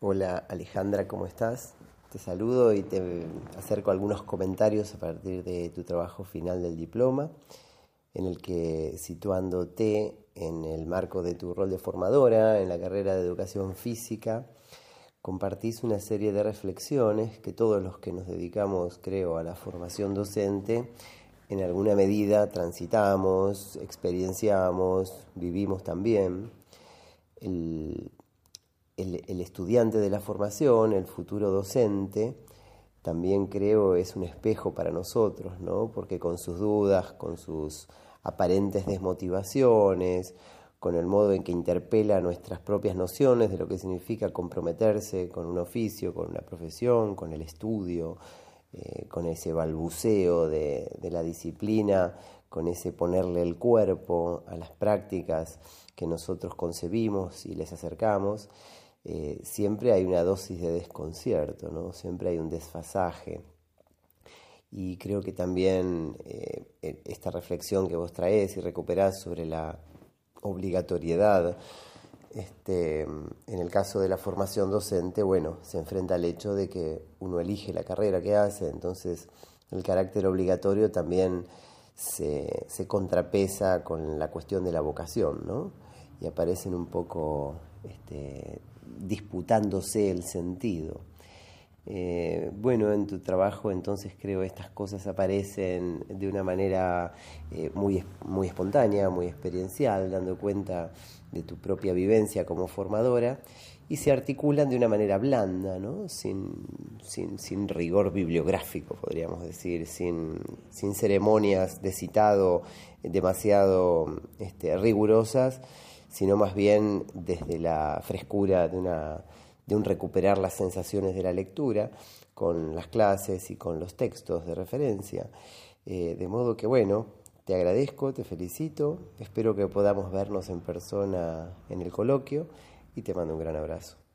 Hola Alejandra, ¿cómo estás? Te saludo y te acerco algunos comentarios a partir de tu trabajo final del diploma, en el que situándote en el marco de tu rol de formadora en la carrera de educación física, compartís una serie de reflexiones que todos los que nos dedicamos, creo, a la formación docente, en alguna medida transitamos, experienciamos, vivimos también. El, el, estudiante de la formación, el futuro docente, también creo es un espejo para nosotros, ¿no? Porque con sus dudas, con sus aparentes desmotivaciones, con el modo en que interpela nuestras propias nociones de lo que significa comprometerse con un oficio, con una profesión, con el estudio, eh, con ese balbuceo de, de la disciplina, con ese ponerle el cuerpo a las prácticas que nosotros concebimos y les acercamos. Eh, siempre hay una dosis de desconcierto, ¿no? siempre hay un desfasaje. Y creo que también eh, e, esta reflexión que vos traes y recuperás sobre la obligatoriedad, este, en el caso de la formación docente, bueno, se enfrenta al hecho de que uno elige la carrera que hace, entonces el carácter obligatorio también se, se contrapesa con la cuestión de la vocación, ¿no? Y aparecen un poco este, disputándose el sentido. Eh, bueno, en tu trabajo entonces creo estas cosas aparecen de una manera eh, muy, muy espontánea, muy experiencial, dando cuenta de tu propia vivencia como formadora y se articulan de una manera blanda, ¿no? sin, sin, sin rigor bibliográfico, podríamos decir, sin, sin ceremonias de citado demasiado este, rigurosas sino más bien desde la frescura de, una, de un recuperar las sensaciones de la lectura con las clases y con los textos de referencia. Eh, de modo que, bueno, te agradezco, te felicito, espero que podamos vernos en persona en el coloquio y te mando un gran abrazo.